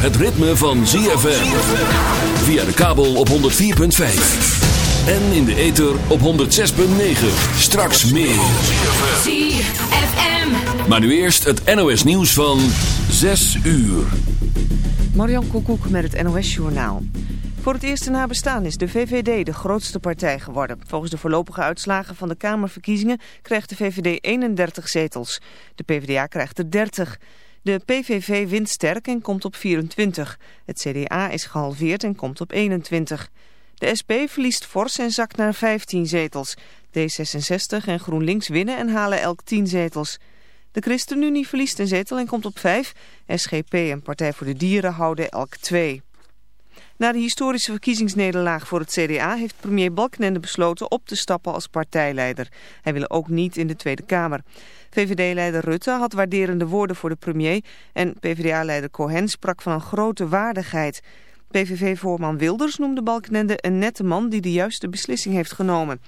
het ritme van ZFM. Via de kabel op 104.5. En in de ether op 106.9. Straks meer. ZFM. Maar nu eerst het NOS nieuws van 6 uur. Marian Koekoek met het NOS Journaal. Voor het eerste nabestaan is de VVD de grootste partij geworden. Volgens de voorlopige uitslagen van de Kamerverkiezingen krijgt de VVD 31 zetels. De PvdA krijgt er 30. De PVV wint sterk en komt op 24. Het CDA is gehalveerd en komt op 21. De SP verliest fors en zakt naar 15 zetels. D66 en GroenLinks winnen en halen elk 10 zetels. De ChristenUnie verliest een zetel en komt op 5. SGP en Partij voor de Dieren houden elk 2. Na de historische verkiezingsnederlaag voor het CDA heeft premier Balkenende besloten op te stappen als partijleider. Hij wil ook niet in de Tweede Kamer. VVD-leider Rutte had waarderende woorden voor de premier en PvdA-leider Cohen sprak van een grote waardigheid. PVV-voorman Wilders noemde Balkenende een nette man die de juiste beslissing heeft genomen.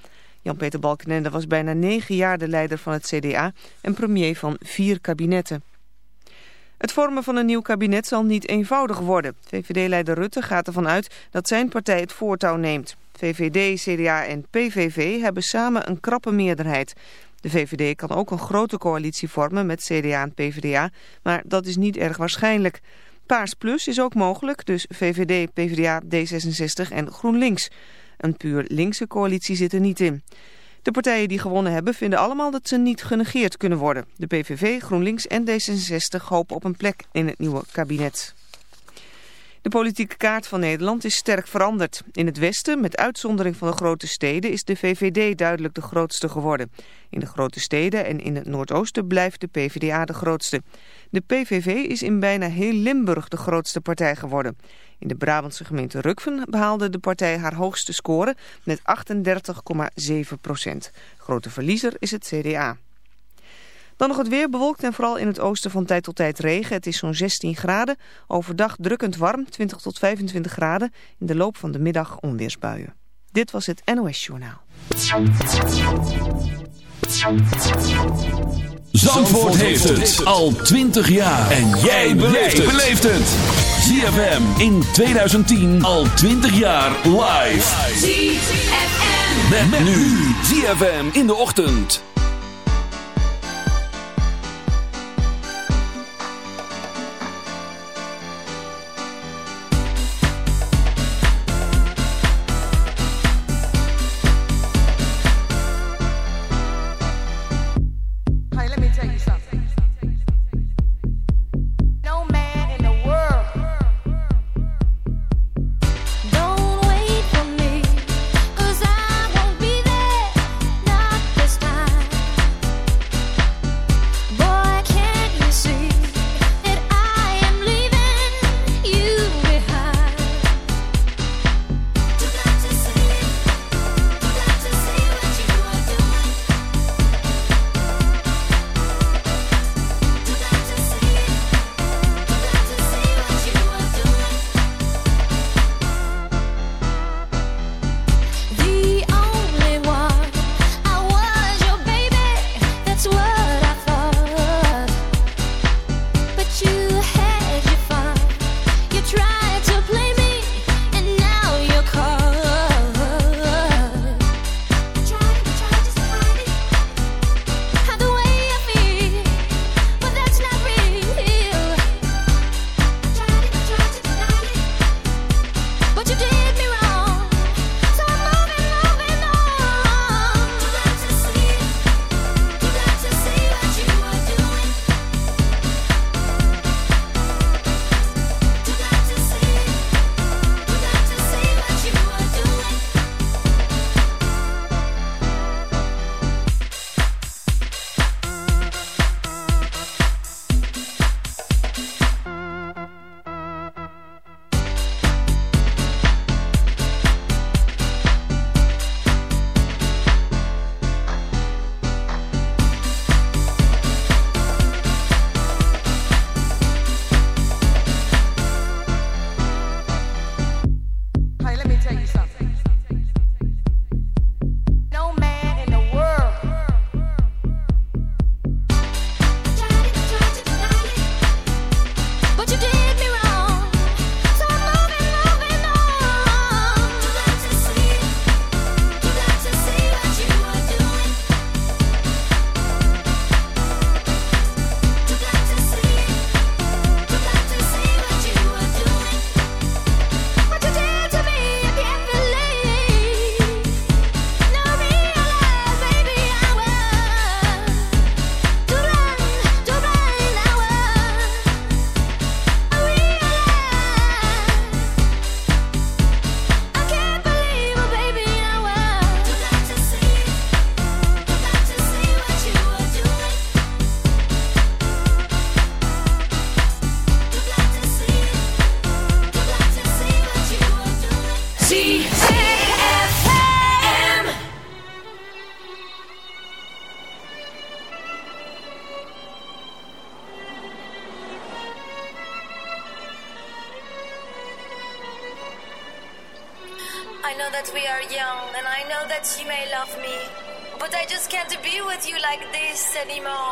Jan-Peter Balkenende was bijna negen jaar de leider van het CDA en premier van vier kabinetten. Het vormen van een nieuw kabinet zal niet eenvoudig worden. VVD-leider Rutte gaat ervan uit dat zijn partij het voortouw neemt. VVD, CDA en PVV hebben samen een krappe meerderheid. De VVD kan ook een grote coalitie vormen met CDA en PvdA, maar dat is niet erg waarschijnlijk. Paars Plus is ook mogelijk, dus VVD, PvdA, D66 en GroenLinks. Een puur linkse coalitie zit er niet in. De partijen die gewonnen hebben vinden allemaal dat ze niet genegeerd kunnen worden. De PVV, GroenLinks en D66 hopen op een plek in het nieuwe kabinet. De politieke kaart van Nederland is sterk veranderd. In het westen, met uitzondering van de grote steden, is de VVD duidelijk de grootste geworden. In de grote steden en in het noordoosten blijft de PvdA de grootste. De PVV is in bijna heel Limburg de grootste partij geworden. In de Brabantse gemeente Rukven behaalde de partij haar hoogste score met 38,7 procent. Grote verliezer is het CDA. Dan nog het weer bewolkt en vooral in het oosten van tijd tot tijd regen. Het is zo'n 16 graden. Overdag drukkend warm, 20 tot 25 graden. In de loop van de middag onweersbuien. Dit was het NOS Journaal. Zandvoort heeft het al 20 jaar. En jij beleeft het. ZFM in 2010 al 20 jaar live. ZFM. Met, nu ZFM in de ochtend. 你们。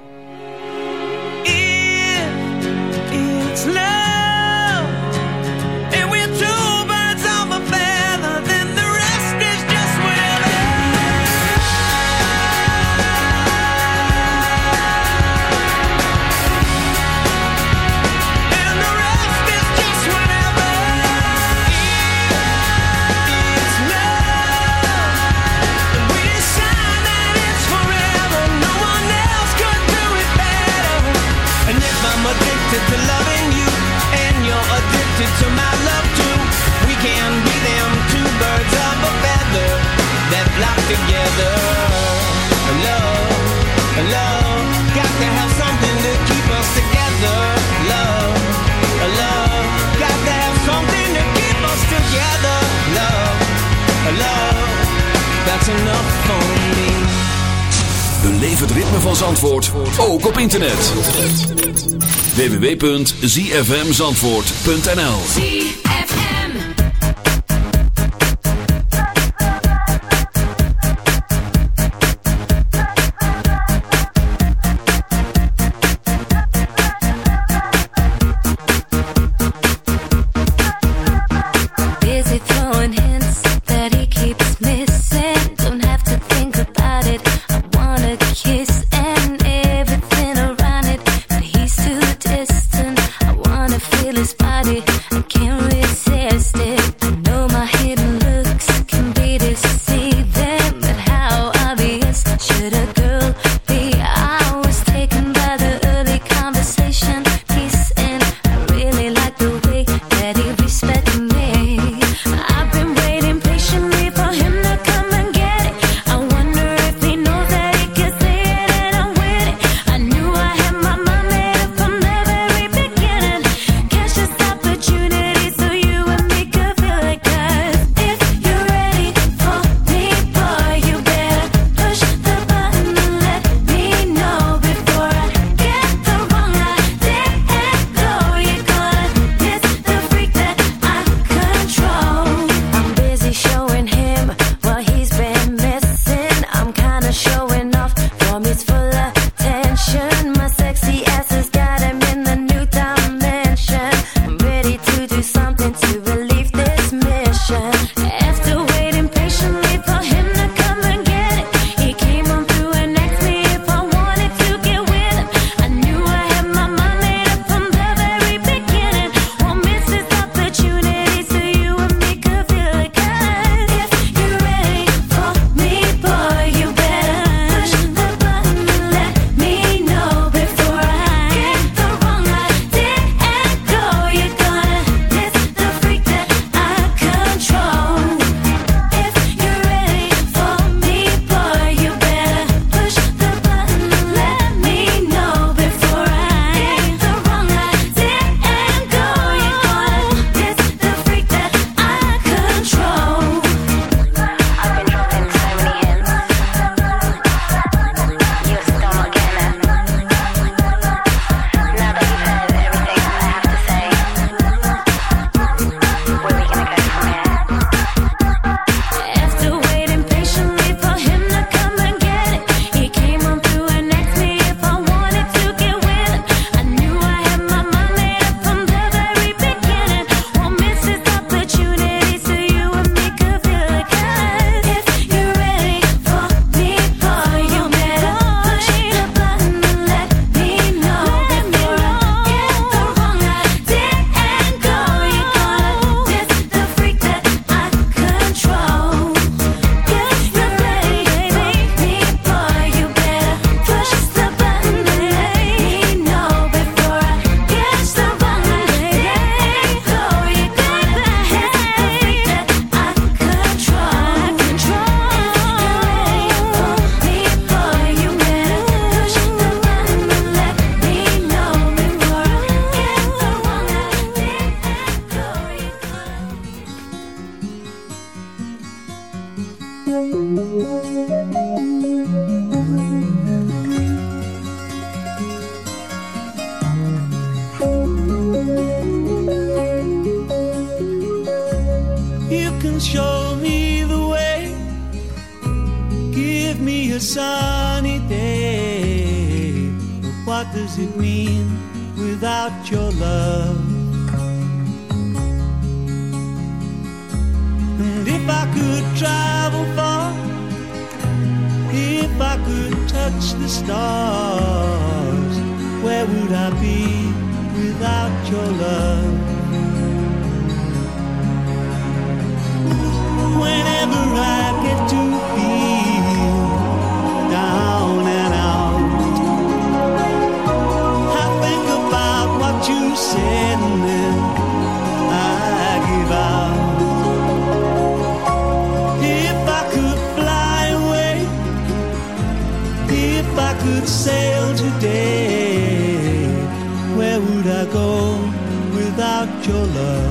We enough het ritme van Zandvoort, ook op internet. www.zfmzandvoort.nl without your love. Whenever I get to feel down and out, I think about what you said and then I give out. If I could fly away, if I could sail today. your love.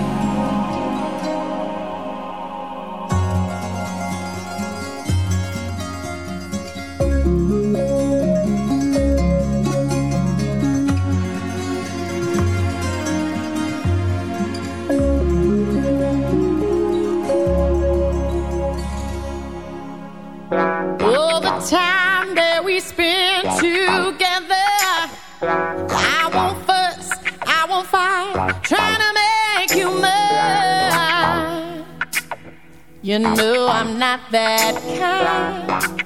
trying to make you mine. You know I'm not that kind.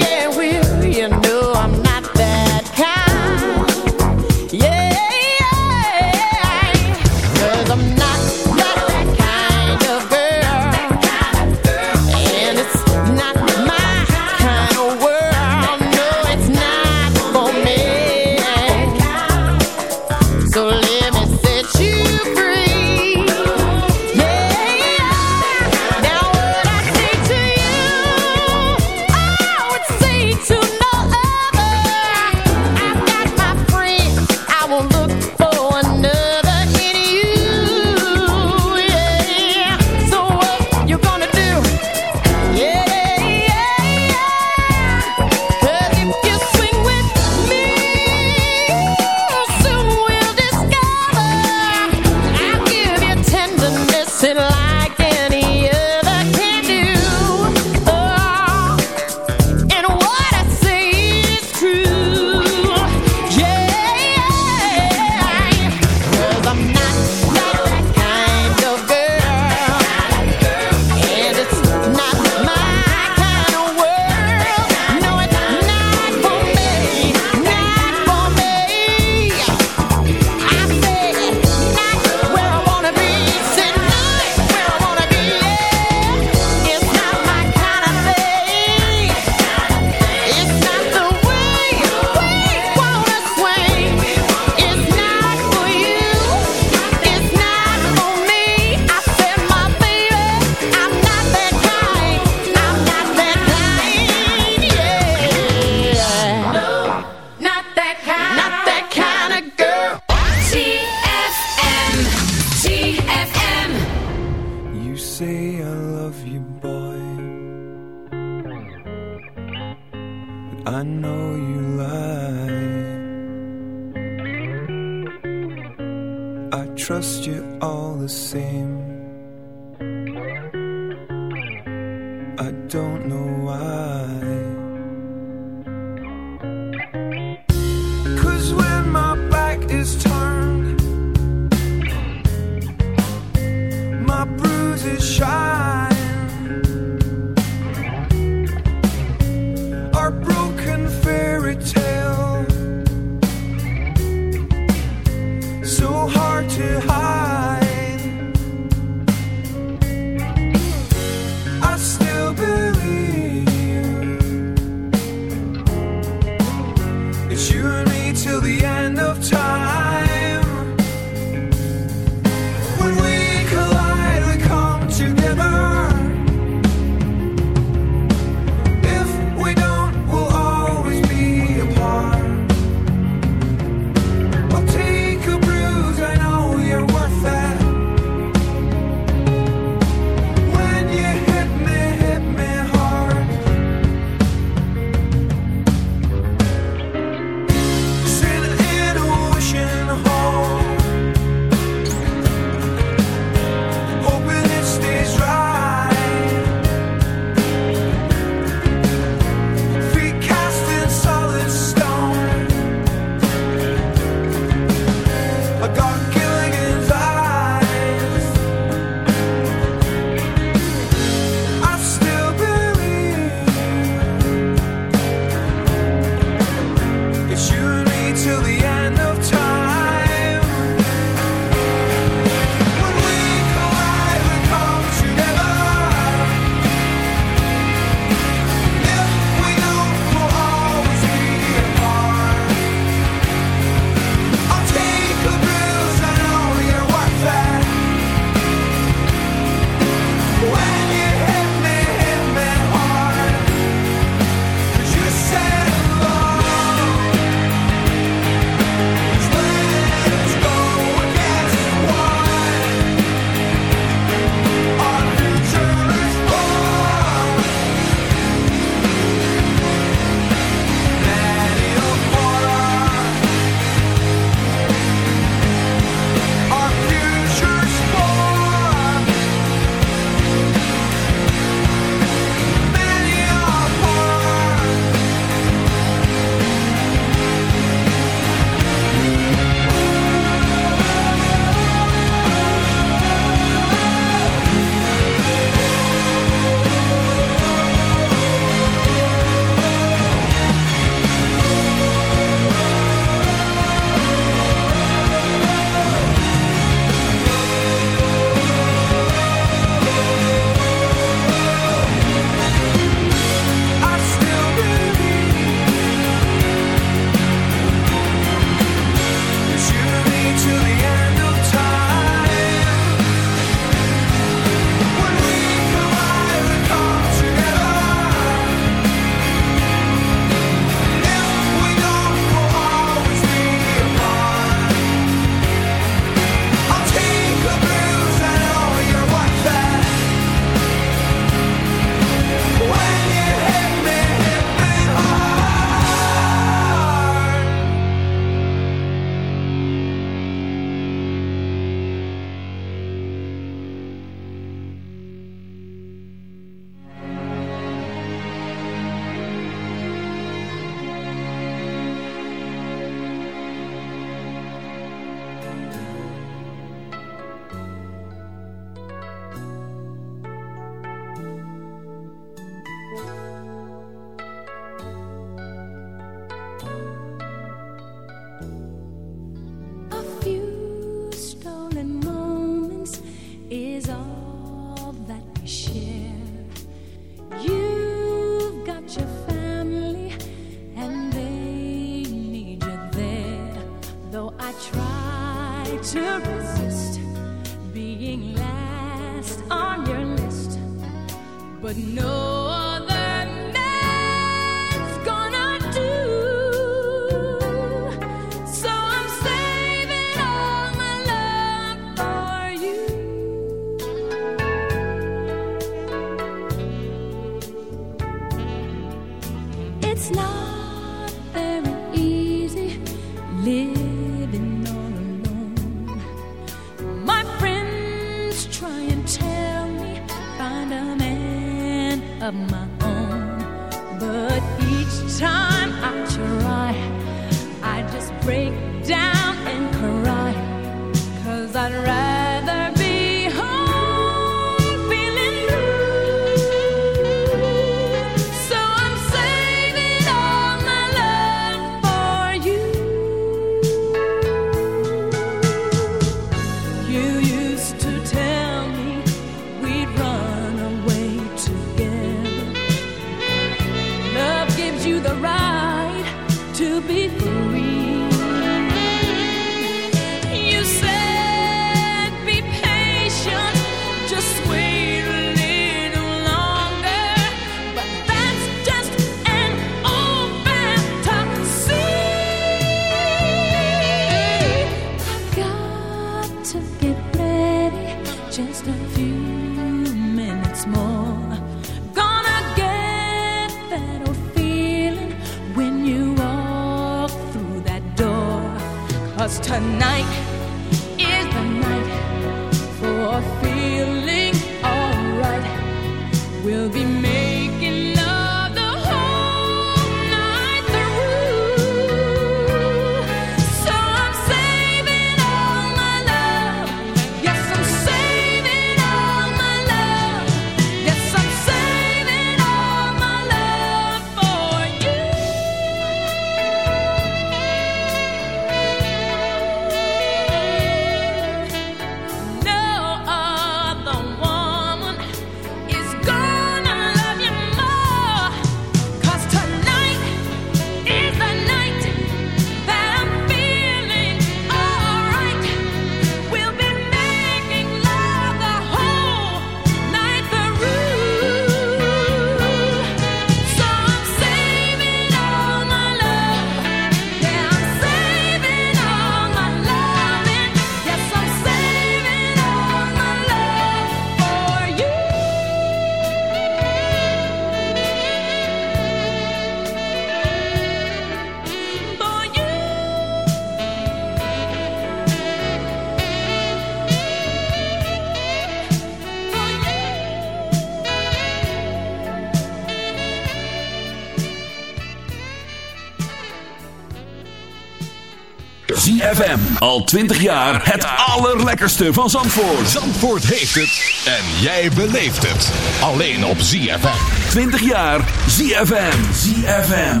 Al 20 jaar het allerlekkerste van Zandvoort. Zandvoort heeft het en jij beleeft het. Alleen op ZFM. 20 jaar ZFM. ZFM.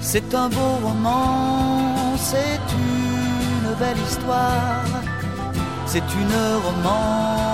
C'est un beau roman, c'est une belle histoire, c'est une romance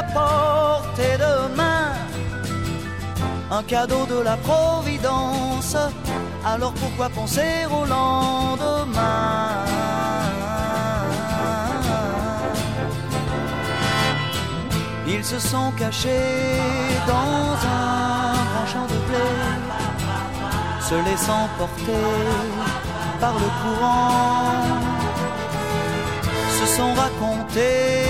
à portée de main. Un cadeau de la Providence. Alors pourquoi penser au lendemain? Ils se sont cachés dans un grand champ de blé se laissant porter par le courant, se sont racontés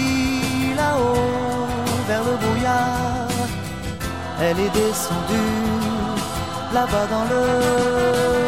vers le brouillard. Elle est descendue là-bas dans le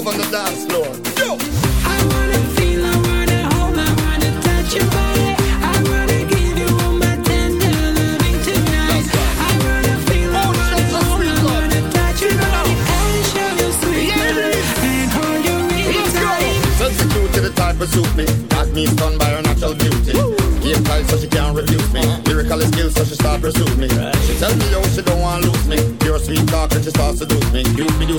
move on the dance floor. Yo! I wanna feel, I wanna hold, I wanna touch your body. The type suit me, got me stunned by her natural beauty. Game tight so she can't refuse me. Lyrical skills so she start pursue me. She tell me yo she don't want lose me. Pure sweet talk and she starts seduce me. You be do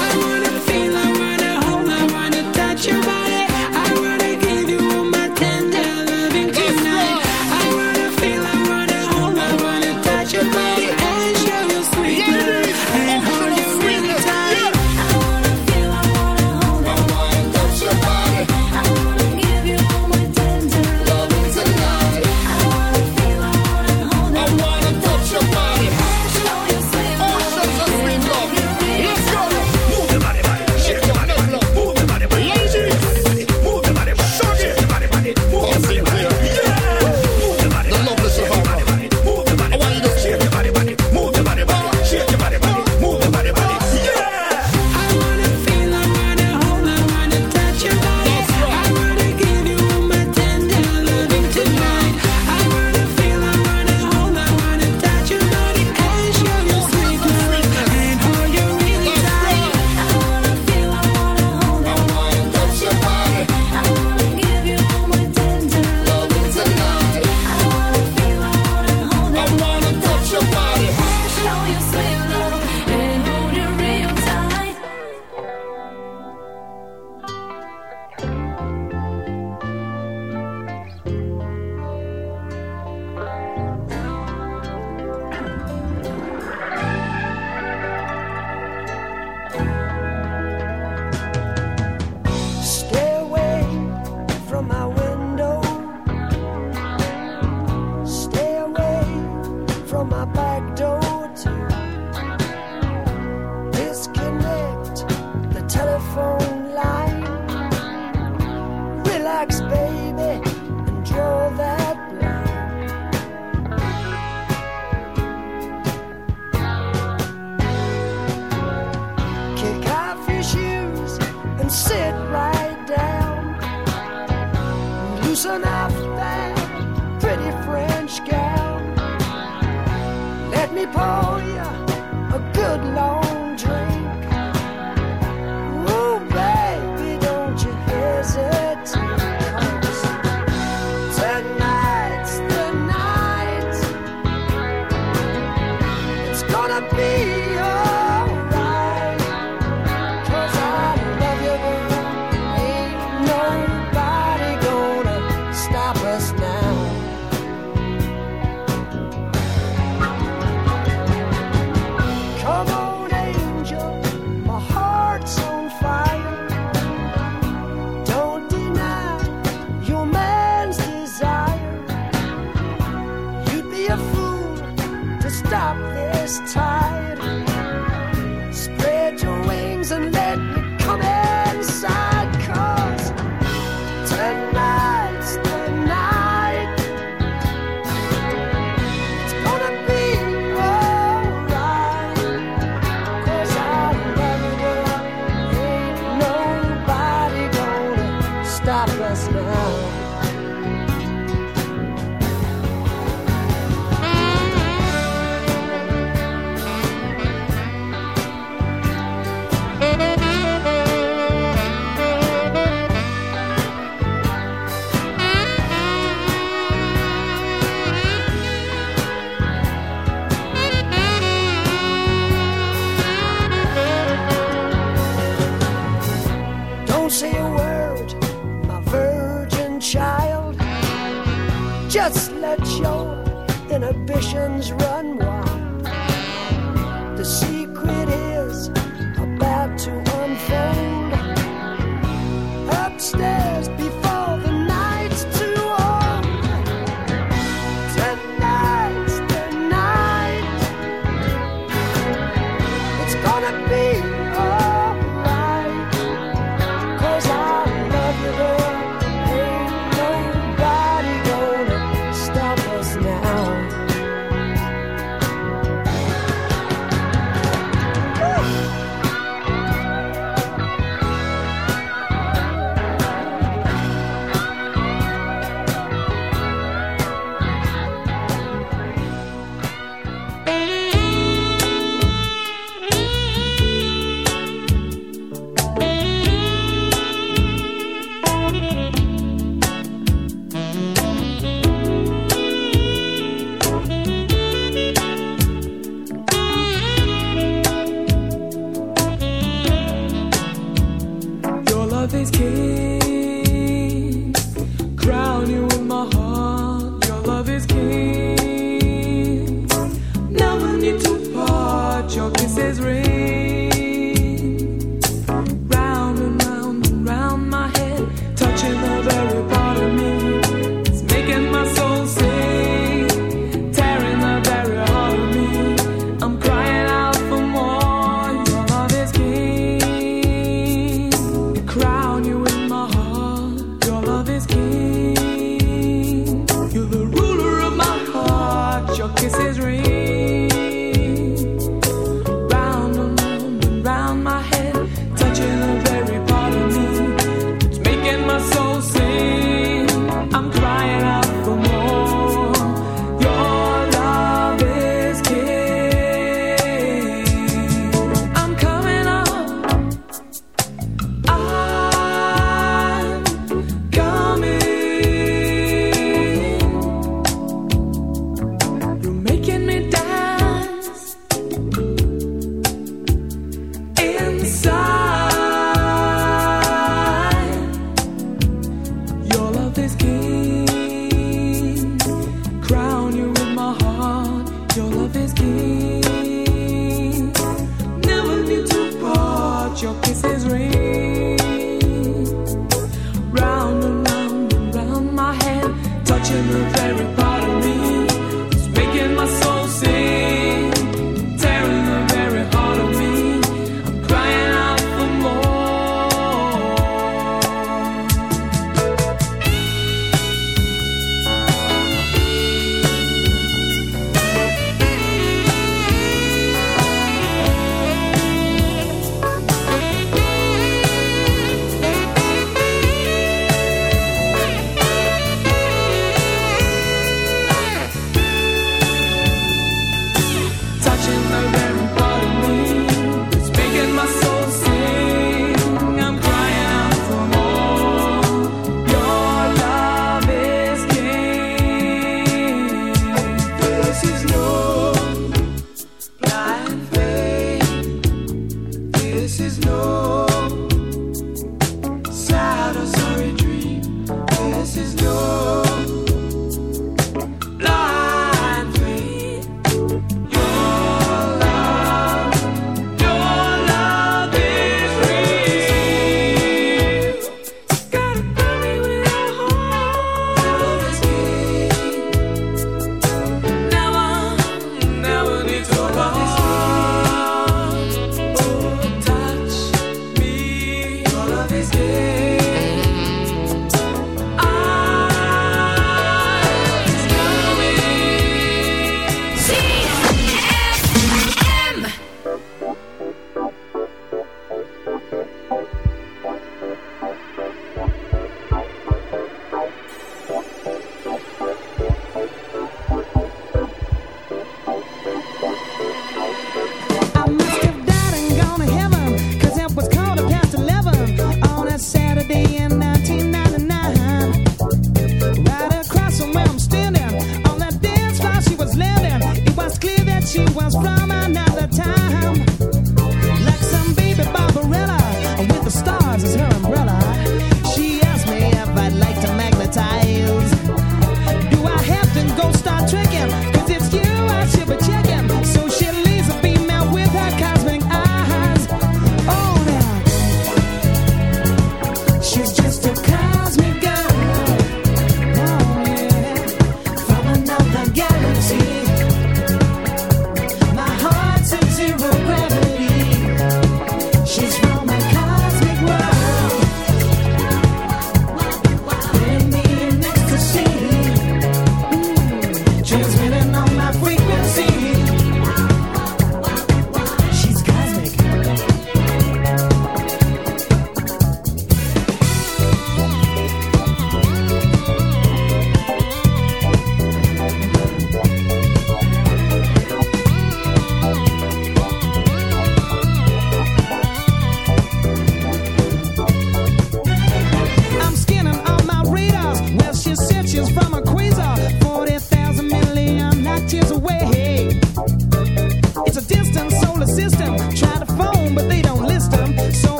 she was from